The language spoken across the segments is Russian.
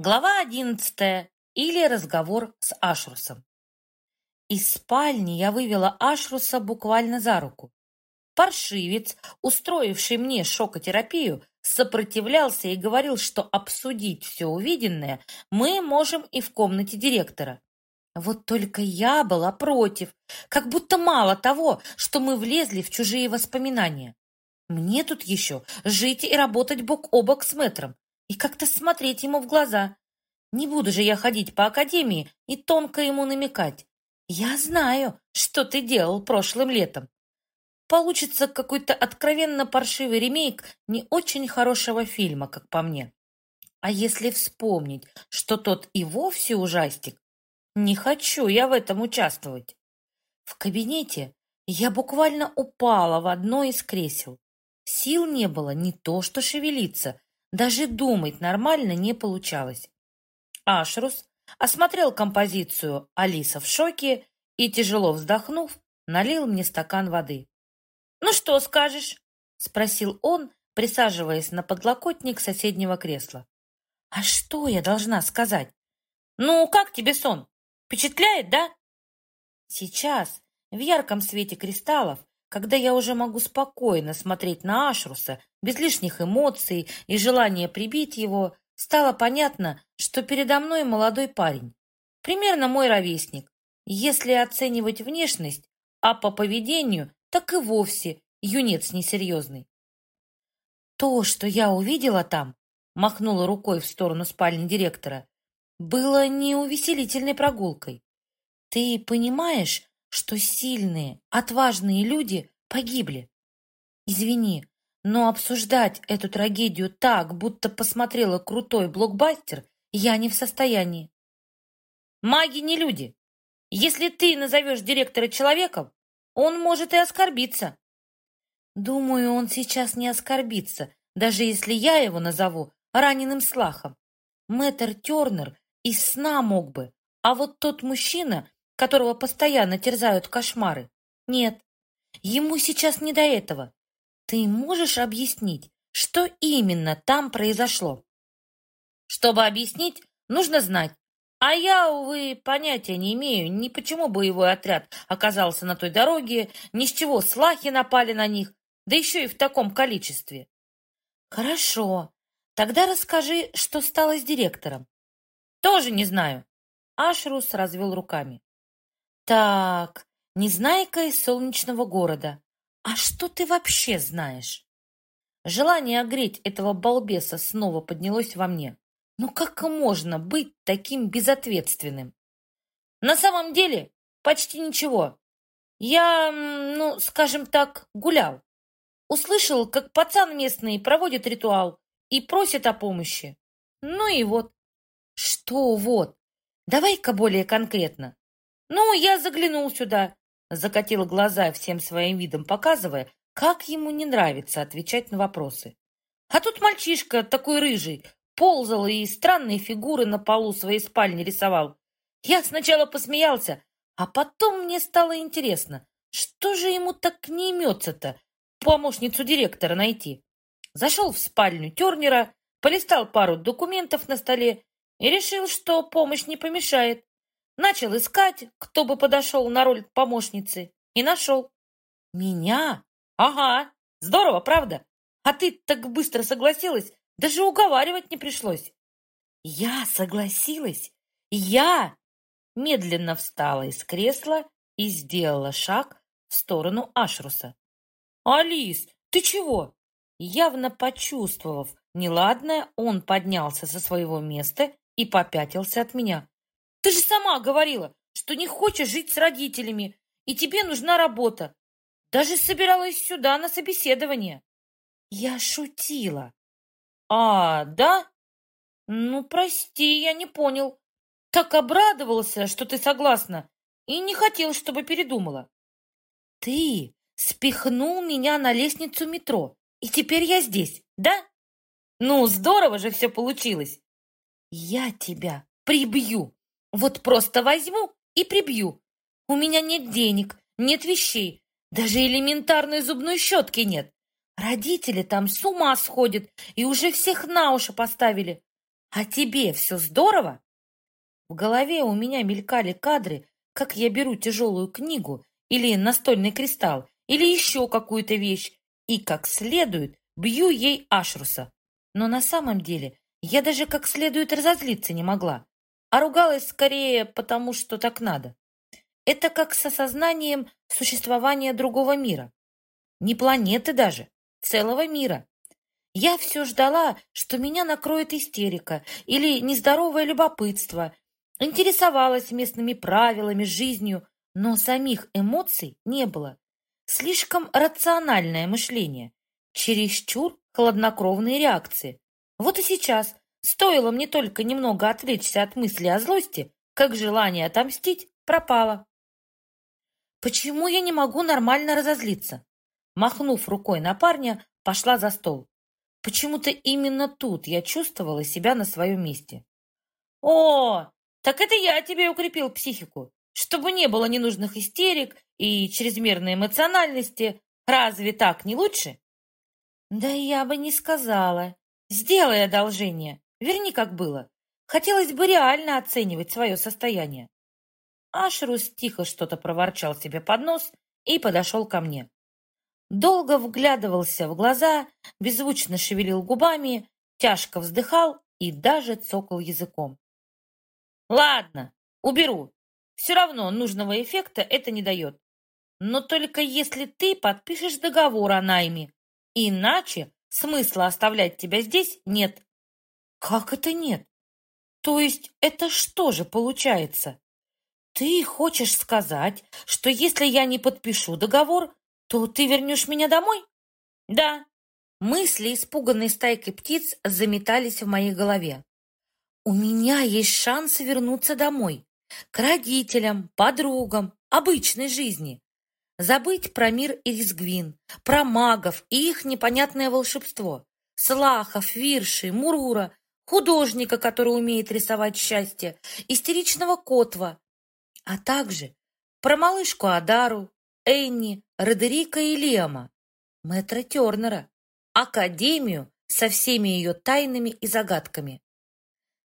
Глава одиннадцатая. Или разговор с Ашрусом. Из спальни я вывела Ашруса буквально за руку. Паршивец, устроивший мне шокотерапию, сопротивлялся и говорил, что обсудить все увиденное мы можем и в комнате директора. Вот только я была против, как будто мало того, что мы влезли в чужие воспоминания. Мне тут еще жить и работать бок о бок с мэтром, и как-то смотреть ему в глаза. Не буду же я ходить по академии и тонко ему намекать. Я знаю, что ты делал прошлым летом. Получится какой-то откровенно паршивый ремейк не очень хорошего фильма, как по мне. А если вспомнить, что тот и вовсе ужастик, не хочу я в этом участвовать. В кабинете я буквально упала в одно из кресел. Сил не было не то что шевелиться, даже думать нормально не получалось. Ашрус осмотрел композицию «Алиса в шоке» и, тяжело вздохнув, налил мне стакан воды. «Ну что скажешь?» — спросил он, присаживаясь на подлокотник соседнего кресла. «А что я должна сказать?» «Ну, как тебе сон? Впечатляет, да?» Сейчас, в ярком свете кристаллов, когда я уже могу спокойно смотреть на Ашруса, без лишних эмоций и желания прибить его, стало понятно, что передо мной молодой парень. Примерно мой ровесник. Если оценивать внешность, а по поведению, так и вовсе юнец несерьезный. То, что я увидела там, махнула рукой в сторону спальни директора, было не увеселительной прогулкой. Ты понимаешь, что сильные, отважные люди погибли. Извини, но обсуждать эту трагедию так, будто посмотрела крутой блокбастер, я не в состоянии. Маги не люди. Если ты назовешь директора человеком, он может и оскорбиться. Думаю, он сейчас не оскорбится, даже если я его назову раненым слахом. Мэтр Тернер из сна мог бы, а вот тот мужчина, которого постоянно терзают кошмары. Нет, ему сейчас не до этого. Ты можешь объяснить, что именно там произошло? Чтобы объяснить, нужно знать. А я, увы, понятия не имею, ни почему боевой отряд оказался на той дороге, ни с чего слахи напали на них, да еще и в таком количестве. Хорошо, тогда расскажи, что стало с директором. Тоже не знаю. Ашрус развел руками. Так, Незнайка из солнечного города. А что ты вообще знаешь? Желание огреть этого балбеса снова поднялось во мне. Ну как можно быть таким безответственным? На самом деле, почти ничего. Я, ну, скажем так, гулял. Услышал, как пацан местный проводит ритуал и просит о помощи. Ну и вот. Что вот? Давай-ка более конкретно. «Ну, я заглянул сюда», — закатил глаза всем своим видом, показывая, как ему не нравится отвечать на вопросы. А тут мальчишка такой рыжий, ползал и странные фигуры на полу своей спальни рисовал. Я сначала посмеялся, а потом мне стало интересно, что же ему так не имется-то помощницу директора найти. Зашел в спальню Тернера, полистал пару документов на столе и решил, что помощь не помешает. Начал искать, кто бы подошел на роль помощницы, и нашел. Меня? Ага, здорово, правда? А ты так быстро согласилась, даже уговаривать не пришлось. Я согласилась? Я? Медленно встала из кресла и сделала шаг в сторону Ашруса. «Алис, ты чего?» Явно почувствовав неладное, он поднялся со своего места и попятился от меня. Ты же сама говорила, что не хочешь жить с родителями, и тебе нужна работа. Даже собиралась сюда на собеседование. Я шутила. А, да? Ну, прости, я не понял. Так обрадовался, что ты согласна, и не хотел, чтобы передумала. Ты спихнул меня на лестницу метро, и теперь я здесь, да? Ну, здорово же все получилось. Я тебя прибью. Вот просто возьму и прибью. У меня нет денег, нет вещей, даже элементарной зубной щетки нет. Родители там с ума сходят и уже всех на уши поставили. А тебе все здорово? В голове у меня мелькали кадры, как я беру тяжелую книгу или настольный кристалл, или еще какую-то вещь, и как следует бью ей Ашруса. Но на самом деле я даже как следует разозлиться не могла, а ругалась скорее потому, что так надо. Это как с осознанием существования другого мира. Не планеты даже, целого мира. Я все ждала, что меня накроет истерика или нездоровое любопытство, Интересовалась местными правилами, жизнью, но самих эмоций не было. Слишком рациональное мышление, чересчур хладнокровные реакции. Вот и сейчас стоило мне только немного отвлечься от мысли о злости, как желание отомстить пропало. Почему я не могу нормально разозлиться? Махнув рукой на парня, пошла за стол. Почему-то именно тут я чувствовала себя на своем месте. «О, так это я тебе укрепил психику, чтобы не было ненужных истерик и чрезмерной эмоциональности. Разве так не лучше? Да я бы не сказала. Сделай одолжение. Верни, как было. Хотелось бы реально оценивать свое состояние. Ашрус тихо что-то проворчал себе под нос и подошел ко мне. Долго вглядывался в глаза, беззвучно шевелил губами, тяжко вздыхал и даже цокал языком. Ладно, уберу. Все равно нужного эффекта это не дает. Но только если ты подпишешь договор о найме. Иначе смысла оставлять тебя здесь нет. Как это нет? То есть это что же получается? Ты хочешь сказать, что если я не подпишу договор, то ты вернешь меня домой? Да. Мысли испуганной стайкой птиц заметались в моей голове. У меня есть шанс вернуться домой, к родителям, подругам, обычной жизни. Забыть про мир Иризгвин, про магов и их непонятное волшебство. Слахов, Вирши, Мурура, художника, который умеет рисовать счастье, истеричного Котва, а также про малышку Адару, Энни, Родерика и Лема, мэтра Тернера, Академию со всеми ее тайнами и загадками.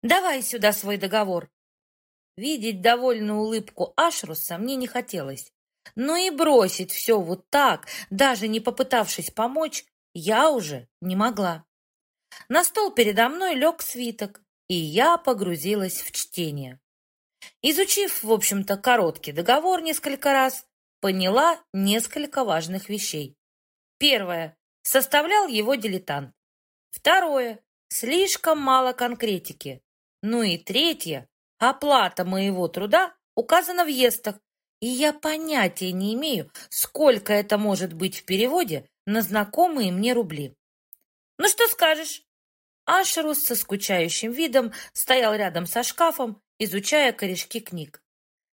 Давай сюда свой договор. Видеть довольную улыбку Ашруса мне не хотелось. Но и бросить все вот так, даже не попытавшись помочь, я уже не могла. На стол передо мной лег свиток, и я погрузилась в чтение. Изучив, в общем-то, короткий договор несколько раз, поняла несколько важных вещей. Первое. Составлял его дилетант. Второе. Слишком мало конкретики. Ну и третье. Оплата моего труда указана в естах, и я понятия не имею, сколько это может быть в переводе на знакомые мне рубли. Ну что скажешь? Ашерус со скучающим видом стоял рядом со шкафом, изучая корешки книг.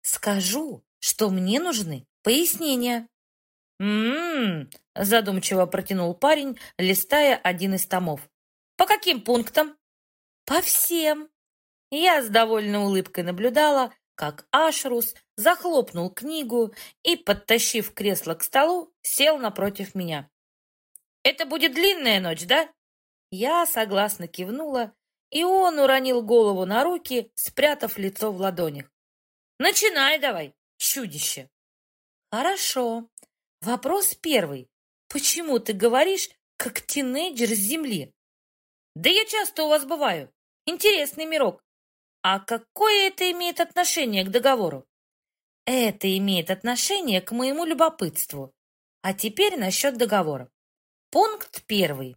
Скажу, что мне нужны пояснения. «М-м-м», задумчиво протянул парень, листая один из томов. «По каким пунктам?» «По всем», я с довольной улыбкой наблюдала, как Ашрус захлопнул книгу и, подтащив кресло к столу, сел напротив меня. «Это будет длинная ночь, да?» Я согласно кивнула, и он уронил голову на руки, спрятав лицо в ладонях. «Начинай давай, чудище!» «Хорошо. Вопрос первый. Почему ты говоришь, как тинейджер с земли?» «Да я часто у вас бываю. Интересный мирок. А какое это имеет отношение к договору? Это имеет отношение к моему любопытству. А теперь насчет договора. Пункт первый.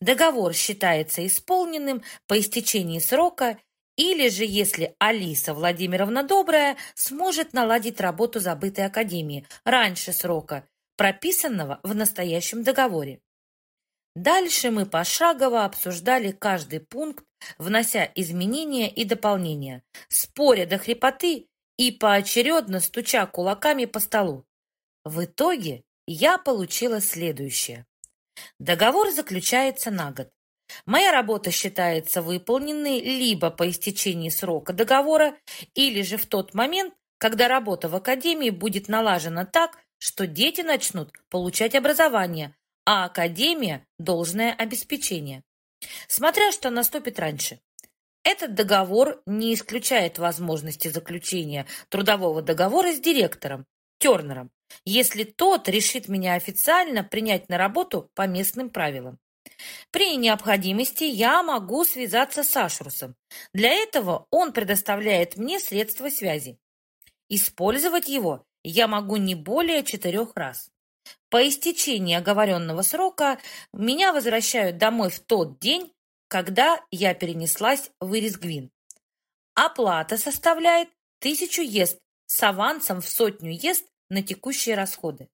Договор считается исполненным по истечении срока или же если Алиса Владимировна Добрая сможет наладить работу забытой академии раньше срока, прописанного в настоящем договоре. Дальше мы пошагово обсуждали каждый пункт, внося изменения и дополнения, споря до хрипоты и поочередно стуча кулаками по столу. В итоге я получила следующее. Договор заключается на год. Моя работа считается выполненной либо по истечении срока договора, или же в тот момент, когда работа в академии будет налажена так, что дети начнут получать образование, а академия – должное обеспечение. Смотря что наступит раньше. Этот договор не исключает возможности заключения трудового договора с директором, Тернером, если тот решит меня официально принять на работу по местным правилам. При необходимости я могу связаться с Ашрусом. Для этого он предоставляет мне средства связи. Использовать его я могу не более четырех раз. По истечении оговоренного срока меня возвращают домой в тот день, когда я перенеслась в Ирисгвин. Оплата составляет тысячу ест с авансом в сотню ест на текущие расходы.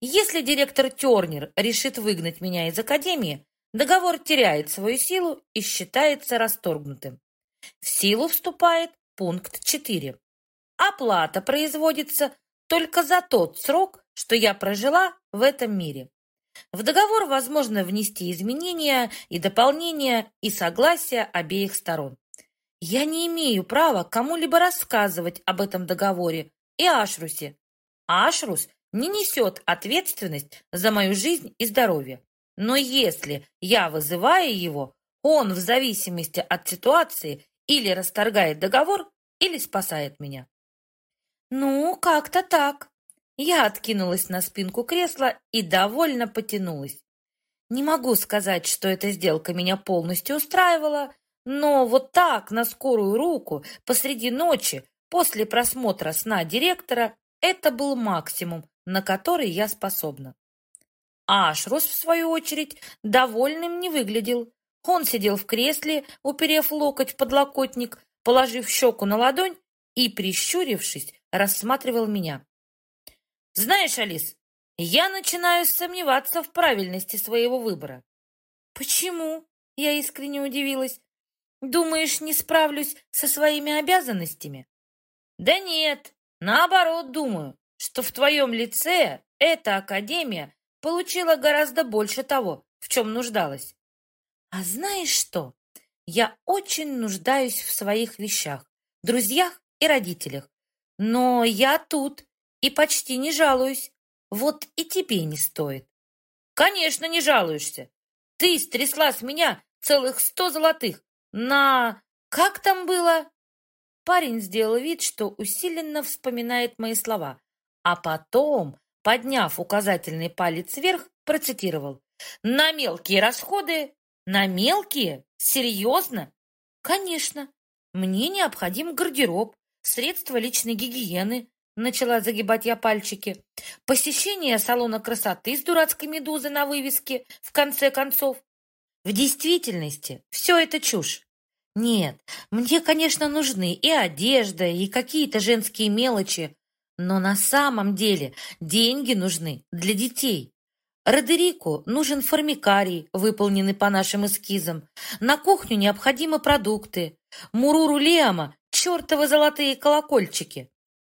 Если директор Тернер решит выгнать меня из академии, договор теряет свою силу и считается расторгнутым. В силу вступает пункт 4. Оплата производится только за тот срок, что я прожила в этом мире. В договор возможно внести изменения и дополнения и согласие обеих сторон. Я не имею права кому-либо рассказывать об этом договоре и Ашрусе. Ашрус не несет ответственность за мою жизнь и здоровье. Но если я вызываю его, он в зависимости от ситуации или расторгает договор, или спасает меня. Ну, как-то так. Я откинулась на спинку кресла и довольно потянулась. Не могу сказать, что эта сделка меня полностью устраивала, но вот так, на скорую руку, посреди ночи, после просмотра сна директора, это был максимум, на который я способна. Ашрус, в свою очередь, довольным не выглядел. Он сидел в кресле, уперев локоть в подлокотник, положив щеку на ладонь и, прищурившись, рассматривал меня. Знаешь, Алис, я начинаю сомневаться в правильности своего выбора. Почему? Я искренне удивилась. Думаешь, не справлюсь со своими обязанностями? Да нет, наоборот думаю, что в твоем лице эта академия получила гораздо больше того, в чем нуждалась. А знаешь что? Я очень нуждаюсь в своих вещах, друзьях и родителях. Но я тут, и почти не жалуюсь. Вот и тебе не стоит. Конечно, не жалуешься. Ты стрясла с меня целых сто золотых на... Как там было? Парень сделал вид, что усиленно вспоминает мои слова, а потом, подняв указательный палец вверх, процитировал. На мелкие расходы? На мелкие? Серьезно? Конечно. Мне необходим гардероб, средства личной гигиены, Начала загибать я пальчики. Посещение салона красоты с дурацкой медузой на вывеске, в конце концов. В действительности все это чушь. Нет, мне, конечно, нужны и одежда, и какие-то женские мелочи, но на самом деле деньги нужны для детей. Родерику нужен формикарий, выполненный по нашим эскизам. На кухню необходимы продукты. Муруру Лиама – чертовы золотые колокольчики.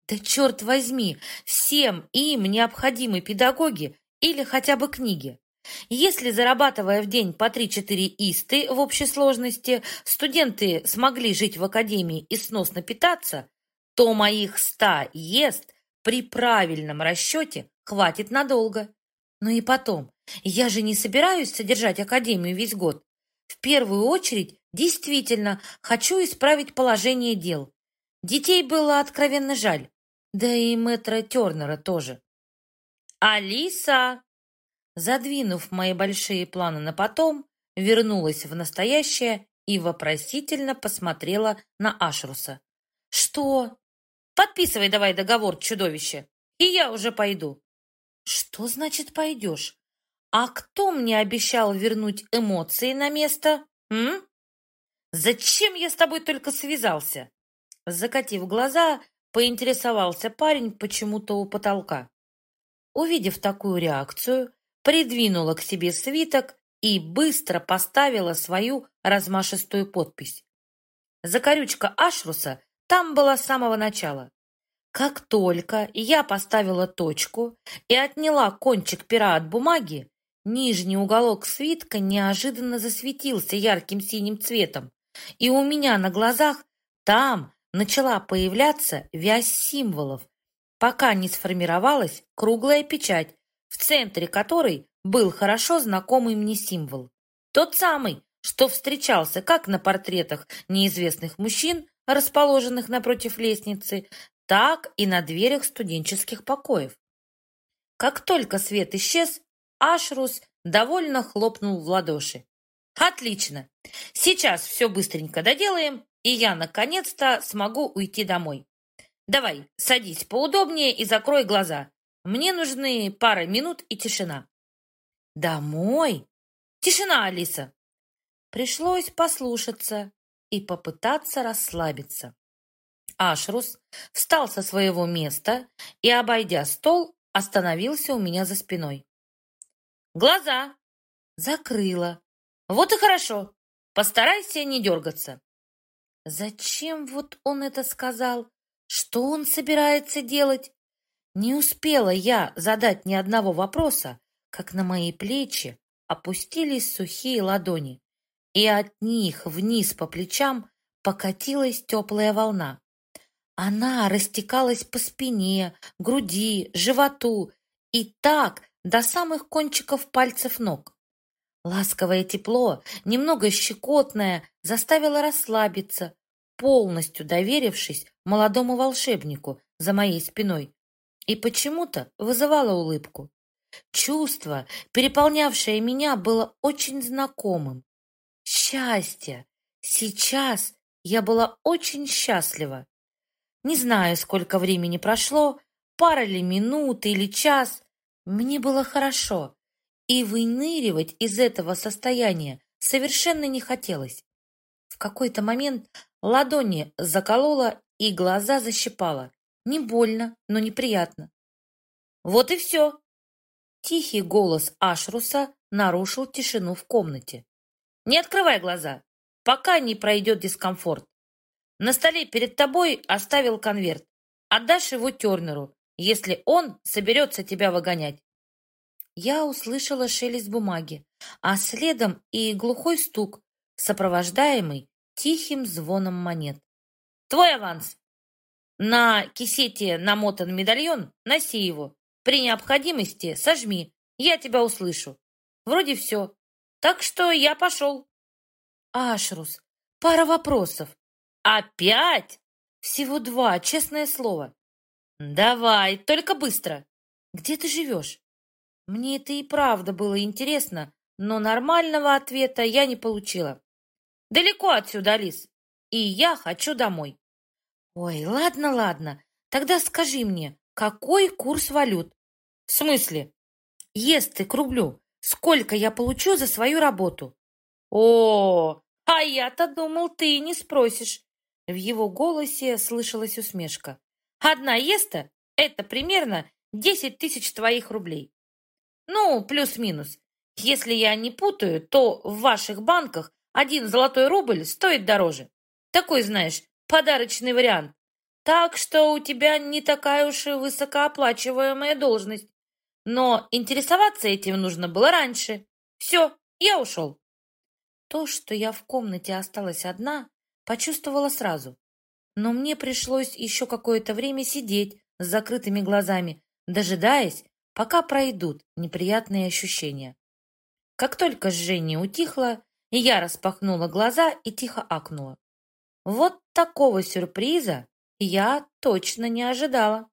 Да черт возьми, всем им необходимы педагоги или хотя бы книги. Если, зарабатывая в день по 3-4 исты в общей сложности, студенты смогли жить в академии и сносно питаться, то моих 100 ест при правильном расчете хватит надолго. Ну и потом, я же не собираюсь содержать академию весь год. В первую очередь, действительно, хочу исправить положение дел. Детей было откровенно жаль. Да и мэтра Тернера тоже. «Алиса!» Задвинув мои большие планы на потом, вернулась в настоящее и вопросительно посмотрела на Ашруса. «Что?» «Подписывай давай договор, чудовище, и я уже пойду». «Что значит пойдешь? А кто мне обещал вернуть эмоции на место? М? Зачем я с тобой только связался?» Закатив глаза, Поинтересовался парень почему-то у потолка. Увидев такую реакцию, придвинула к себе свиток и быстро поставила свою размашистую подпись. Закорючка Ашруса там была с самого начала. Как только я поставила точку и отняла кончик пера от бумаги, нижний уголок свитка неожиданно засветился ярким синим цветом, и у меня на глазах там, начала появляться вязь символов, пока не сформировалась круглая печать, в центре которой был хорошо знакомый мне символ. Тот самый, что встречался как на портретах неизвестных мужчин, расположенных напротив лестницы, так и на дверях студенческих покоев. Как только свет исчез, Ашрус довольно хлопнул в ладоши. «Отлично! Сейчас все быстренько доделаем, и я наконец-то смогу уйти домой. Давай, садись поудобнее и закрой глаза. Мне нужны пара минут и тишина». «Домой? Тишина, Алиса!» Пришлось послушаться и попытаться расслабиться. Ашрус встал со своего места и, обойдя стол, остановился у меня за спиной. «Глаза!» Закрыла. «Вот и хорошо. Постарайся не дергаться». Зачем вот он это сказал? Что он собирается делать? Не успела я задать ни одного вопроса, как на мои плечи опустились сухие ладони, и от них вниз по плечам покатилась теплая волна. Она растекалась по спине, груди, животу и так до самых кончиков пальцев ног. Ласковое тепло, немного щекотное, заставило расслабиться, полностью доверившись молодому волшебнику за моей спиной, и почему-то вызывало улыбку. Чувство, переполнявшее меня, было очень знакомым. Счастье! Сейчас я была очень счастлива. Не знаю, сколько времени прошло, пара ли минут или час. Мне было хорошо, и выныривать из этого состояния совершенно не хотелось. В какой-то момент ладони заколола и глаза защипала. Не больно, но неприятно. Вот и все. Тихий голос Ашруса нарушил тишину в комнате. Не открывай глаза, пока не пройдет дискомфорт. На столе перед тобой оставил конверт. Отдашь его Тернеру, если он соберется тебя выгонять. Я услышала шелест бумаги, а следом и глухой стук, сопровождаемый тихим звоном монет. Твой аванс. На кисете намотан медальон, носи его. При необходимости сожми, я тебя услышу. Вроде все. Так что я пошел. Ашрус, пара вопросов. Опять? Всего два, честное слово. Давай, только быстро. Где ты живешь? Мне это и правда было интересно, но нормального ответа я не получила. Далеко отсюда, Алис, и я хочу домой. Ой, ладно, ладно. Тогда скажи мне, какой курс валют? В смысле? Если к рублю, сколько я получу за свою работу? О, а я-то думал, ты не спросишь. В его голосе слышалась усмешка. «Одна еста — это примерно десять тысяч твоих рублей. Ну, плюс-минус. Если я не путаю, то в ваших банках один золотой рубль стоит дороже. Такой, знаешь, подарочный вариант. Так что у тебя не такая уж и высокооплачиваемая должность. Но интересоваться этим нужно было раньше. Все, я ушел. То, что я в комнате осталась одна, Почувствовала сразу. Но мне пришлось еще какое-то время сидеть с закрытыми глазами, дожидаясь, пока пройдут неприятные ощущения. Как только жжение утихло, я распахнула глаза и тихо акнула. Вот такого сюрприза я точно не ожидала.